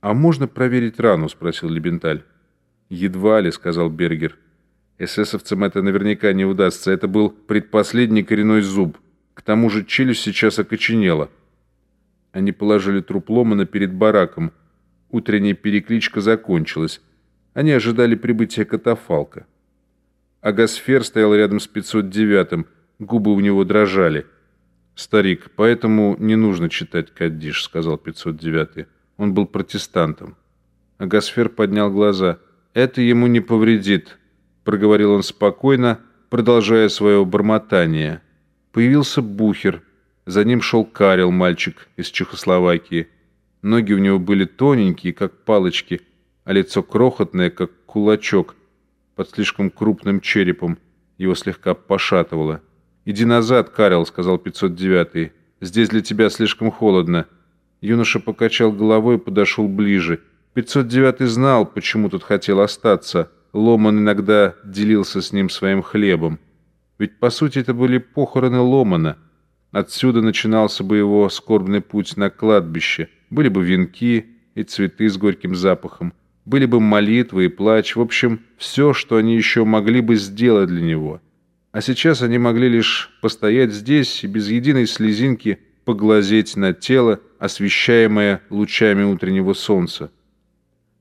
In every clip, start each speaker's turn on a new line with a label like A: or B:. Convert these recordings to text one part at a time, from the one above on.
A: «А можно проверить рану?» – спросил Лебенталь. «Едва ли», – сказал Бергер. «Эсэсовцам это наверняка не удастся. Это был предпоследний коренной зуб. К тому же челюсть сейчас окоченела». Они положили труп Ломана перед бараком. Утренняя перекличка закончилась. Они ожидали прибытия катафалка. Агасфер стоял рядом с 509-м. Губы у него дрожали. «Старик, поэтому не нужно читать Каддиш», — сказал 509-й. Он был протестантом. Агасфер поднял глаза. «Это ему не повредит», — проговорил он спокойно, продолжая свое бормотание. Появился Бухер. За ним шел Карел, мальчик из Чехословакии. Ноги у него были тоненькие, как палочки, а лицо крохотное, как кулачок, под слишком крупным черепом. Его слегка пошатывало. «Иди назад, Карел», — сказал 509-й. «Здесь для тебя слишком холодно». Юноша покачал головой и подошел ближе. 509 знал, почему тут хотел остаться. Ломан иногда делился с ним своим хлебом. Ведь, по сути, это были похороны Ломана. Отсюда начинался бы его скорбный путь на кладбище. Были бы венки и цветы с горьким запахом. Были бы молитвы и плач. В общем, все, что они еще могли бы сделать для него. А сейчас они могли лишь постоять здесь и без единой слезинки поглазеть на тело, освещаемое лучами утреннего солнца.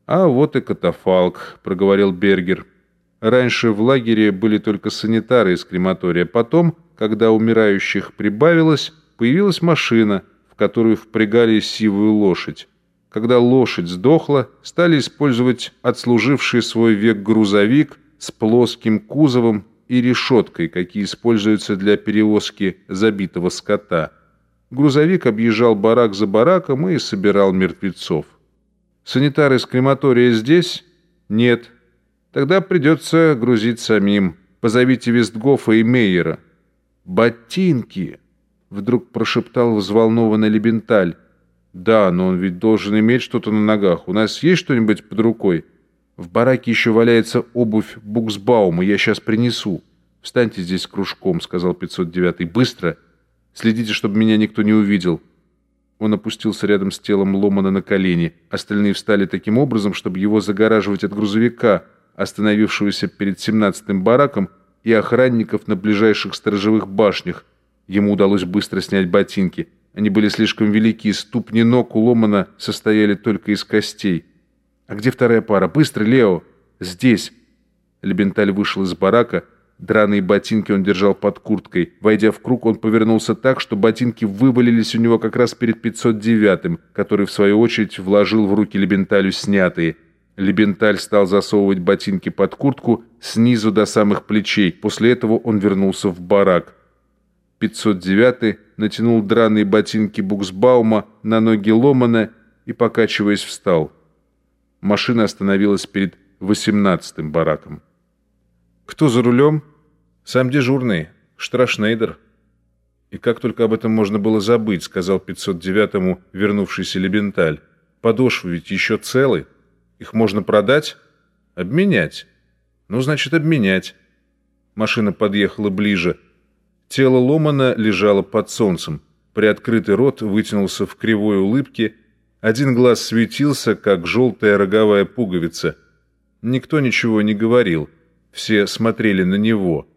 A: «А вот и катафалк», — проговорил Бергер. «Раньше в лагере были только санитары из крематория. Потом, когда умирающих прибавилось, появилась машина, в которую впрягали сивую лошадь. Когда лошадь сдохла, стали использовать отслуживший свой век грузовик с плоским кузовом и решеткой, какие используются для перевозки забитого скота. Грузовик объезжал барак за бараком и собирал мертвецов. Санитары из крематория здесь? Нет. Тогда придется грузить самим. Позовите Вестгофа и Мейера. Ботинки! Вдруг прошептал взволнованный Лебенталь. Да, но он ведь должен иметь что-то на ногах. У нас есть что-нибудь под рукой? В бараке еще валяется обувь Буксбаума. Я сейчас принесу. Встаньте здесь кружком, сказал 509-й. Быстро! Следите, чтобы меня никто не увидел». Он опустился рядом с телом Ломана на колени. Остальные встали таким образом, чтобы его загораживать от грузовика, остановившегося перед семнадцатым бараком, и охранников на ближайших сторожевых башнях. Ему удалось быстро снять ботинки. Они были слишком велики, ступни ног у Ломана состояли только из костей. «А где вторая пара? Быстро, Лео!» «Здесь!» Лебенталь вышел из барака, Драные ботинки он держал под курткой. Войдя в круг, он повернулся так, что ботинки вывалились у него как раз перед 509-м, который, в свою очередь, вложил в руки Лебенталю снятые. Лебенталь стал засовывать ботинки под куртку снизу до самых плечей. После этого он вернулся в барак. 509-й натянул драные ботинки Буксбаума на ноги Ломана и, покачиваясь, встал. Машина остановилась перед 18-м бараком. «Кто за рулем?» «Сам дежурный, Штрашнейдер». «И как только об этом можно было забыть», — сказал 509-му вернувшийся Лебенталь. «Подошвы ведь еще целы. Их можно продать? Обменять. Ну, значит, обменять». Машина подъехала ближе. Тело Ломана лежало под солнцем. Приоткрытый рот вытянулся в кривой улыбке. Один глаз светился, как желтая роговая пуговица. Никто ничего не говорил. Все смотрели на него,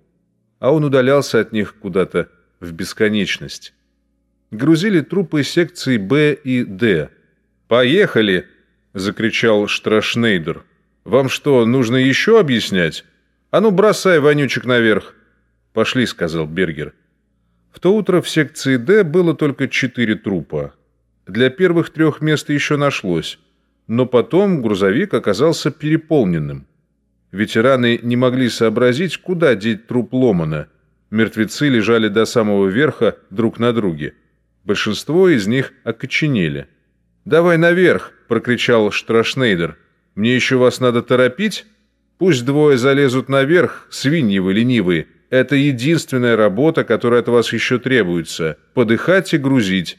A: а он удалялся от них куда-то в бесконечность. Грузили трупы секций Б и Д. «Поехали!» — закричал Штрашнейдер. «Вам что, нужно еще объяснять? А ну, бросай вонючек наверх!» «Пошли», — сказал Бергер. В то утро в секции «Д» было только четыре трупа. Для первых трех мест еще нашлось, но потом грузовик оказался переполненным. Ветераны не могли сообразить, куда деть труп Ломана. Мертвецы лежали до самого верха друг на друге. Большинство из них окоченели. «Давай наверх!» – прокричал Штрашнейдер. «Мне еще вас надо торопить? Пусть двое залезут наверх, свиньи вы ленивые. Это единственная работа, которая от вас еще требуется. Подыхать и грузить».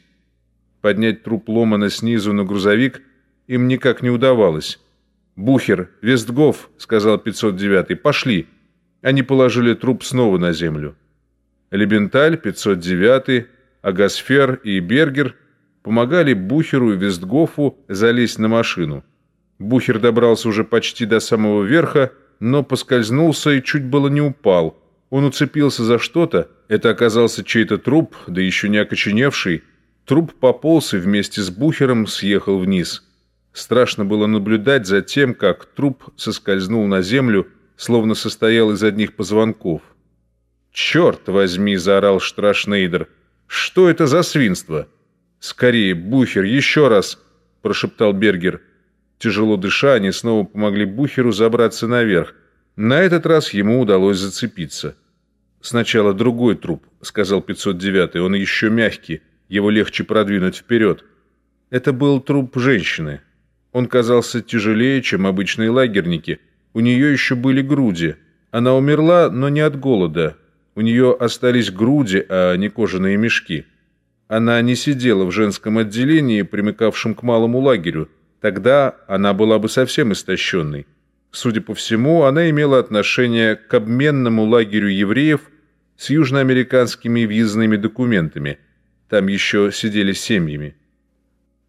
A: Поднять труп Ломана снизу на грузовик им никак не удавалось. «Бухер, Вестгоф», — сказал 509-й, — «пошли». Они положили труп снова на землю. Лебенталь, 509-й, Агасфер и Бергер помогали Бухеру и Вестгофу залезть на машину. Бухер добрался уже почти до самого верха, но поскользнулся и чуть было не упал. Он уцепился за что-то, это оказался чей-то труп, да еще не окоченевший. Труп пополз и вместе с Бухером съехал вниз. Страшно было наблюдать за тем, как труп соскользнул на землю, словно состоял из одних позвонков. «Черт возьми!» – заорал Штрашнейдер. «Что это за свинство?» «Скорее, Бухер, еще раз!» – прошептал Бергер. Тяжело дыша, они снова помогли Бухеру забраться наверх. На этот раз ему удалось зацепиться. «Сначала другой труп», — сказал 509-й. «Он еще мягкий, его легче продвинуть вперед». Это был труп женщины. Он казался тяжелее, чем обычные лагерники. У нее еще были груди. Она умерла, но не от голода. У нее остались груди, а не кожаные мешки. Она не сидела в женском отделении, примыкавшем к малому лагерю. Тогда она была бы совсем истощенной. Судя по всему, она имела отношение к обменному лагерю евреев с южноамериканскими въездными документами. Там еще сидели семьями.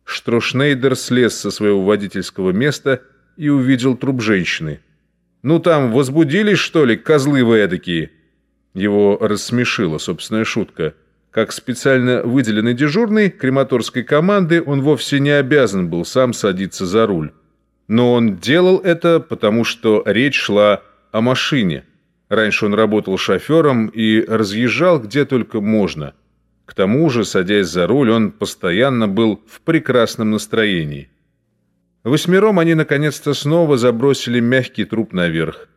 A: Штрошнейдер слез со своего водительского места и увидел труп женщины. «Ну там, возбудились, что ли, козлы вы эдакие?» Его рассмешила собственная шутка – как специально выделенный дежурный крематорской команды, он вовсе не обязан был сам садиться за руль. Но он делал это, потому что речь шла о машине. Раньше он работал шофером и разъезжал где только можно. К тому же, садясь за руль, он постоянно был в прекрасном настроении. Восьмером они наконец-то снова забросили мягкий труп наверх.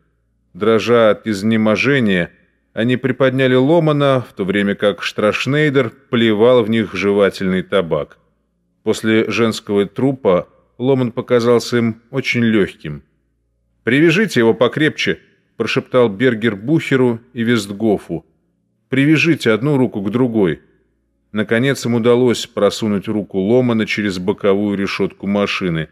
A: Дрожа от изнеможения, они приподняли Ломана, в то время как Штрашнейдер плевал в них жевательный табак. После женского трупа Ломан показался им очень легким. «Привяжите его покрепче», – прошептал Бергер Бухеру и Вестгофу. «Привяжите одну руку к другой». Наконец им удалось просунуть руку Ломана через боковую решетку машины.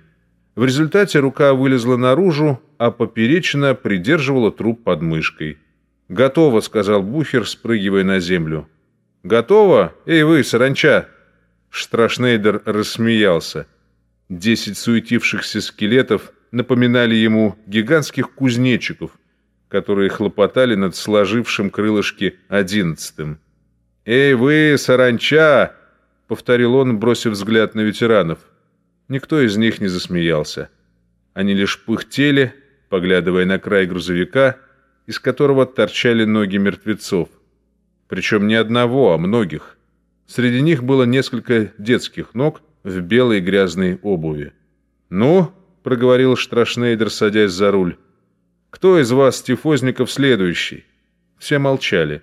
A: В результате рука вылезла наружу, а поперечина придерживала труп под мышкой. «Готово», — сказал Бухер, спрыгивая на землю. «Готово? Эй вы, саранча!» Штрашнейдер рассмеялся. Десять суетившихся скелетов напоминали ему гигантских кузнечиков, которые хлопотали над сложившим крылышки одиннадцатым. «Эй вы, саранча!» — повторил он, бросив взгляд на ветеранов. Никто из них не засмеялся. Они лишь пыхтели, поглядывая на край грузовика — из которого торчали ноги мертвецов. Причем не одного, а многих. Среди них было несколько детских ног в белой грязной обуви. «Ну?» — проговорил Штрашнейдер, садясь за руль. «Кто из вас, тифозников, следующий?» Все молчали.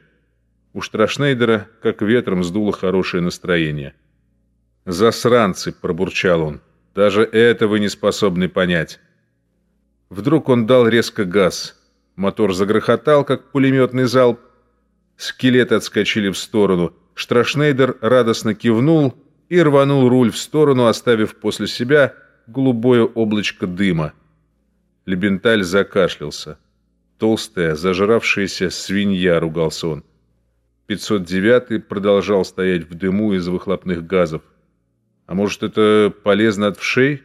A: У Штрашнейдера как ветром сдуло хорошее настроение. «Засранцы!» — пробурчал он. «Даже это вы не способны понять». Вдруг он дал резко газ — Мотор загрохотал, как пулеметный залп. Скелеты отскочили в сторону. Штрашнейдер радостно кивнул и рванул руль в сторону, оставив после себя голубое облачко дыма. Лебенталь закашлялся. Толстая, зажравшаяся свинья, ругался он. 509-й продолжал стоять в дыму из выхлопных газов. А может, это полезно от вшей?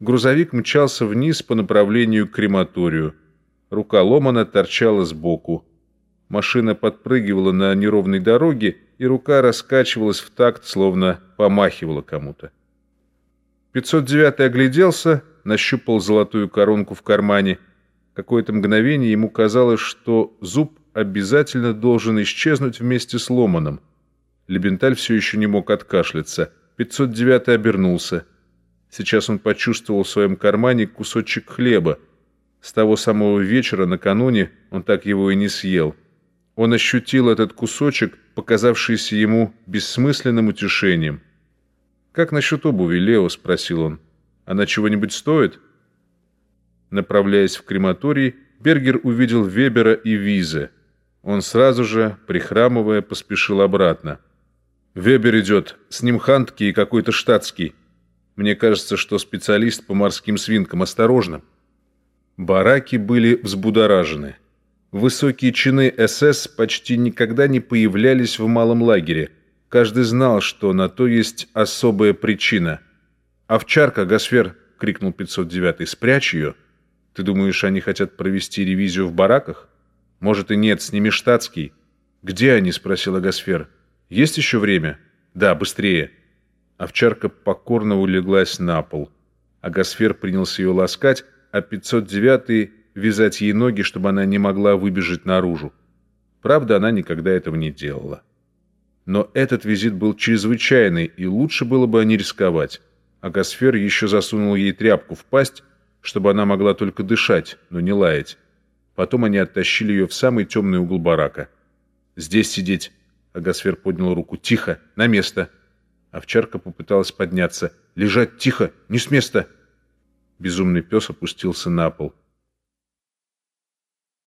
A: Грузовик мчался вниз по направлению к крематорию. Рука Ломана торчала сбоку. Машина подпрыгивала на неровной дороге, и рука раскачивалась в такт, словно помахивала кому-то. 509 огляделся, нащупал золотую коронку в кармане. Какое-то мгновение ему казалось, что зуб обязательно должен исчезнуть вместе с Ломаном. Лебенталь все еще не мог откашляться. 509 обернулся. Сейчас он почувствовал в своем кармане кусочек хлеба — с того самого вечера накануне он так его и не съел. Он ощутил этот кусочек, показавшийся ему бессмысленным утешением. «Как насчет обуви, Лео?» – спросил он. «Она чего-нибудь стоит?» Направляясь в крематорий, Бергер увидел Вебера и Визе. Он сразу же, прихрамывая, поспешил обратно. «Вебер идет, с ним Хантки и какой-то штатский. Мне кажется, что специалист по морским свинкам. Осторожно!» Бараки были взбудоражены. Высокие чины СС почти никогда не появлялись в малом лагере. Каждый знал, что на то есть особая причина. «Овчарка, Гасфер!» — крикнул 509-й. «Спрячь ее!» «Ты думаешь, они хотят провести ревизию в бараках?» «Может и нет, сними штатский». «Где они?» — спросила Гасфер. «Есть еще время?» «Да, быстрее». Овчарка покорно улеглась на пол. А Гасфер принялся ее ласкать, а 509-й вязать ей ноги, чтобы она не могла выбежать наружу. Правда, она никогда этого не делала. Но этот визит был чрезвычайный, и лучше было бы не рисковать. А Гасфер еще засунул ей тряпку в пасть, чтобы она могла только дышать, но не лаять. Потом они оттащили ее в самый темный угол барака. «Здесь сидеть!» Агасфер поднял руку. «Тихо! На место!» Овчарка попыталась подняться. «Лежать тихо! Не с места!» Безумный пес опустился на пол.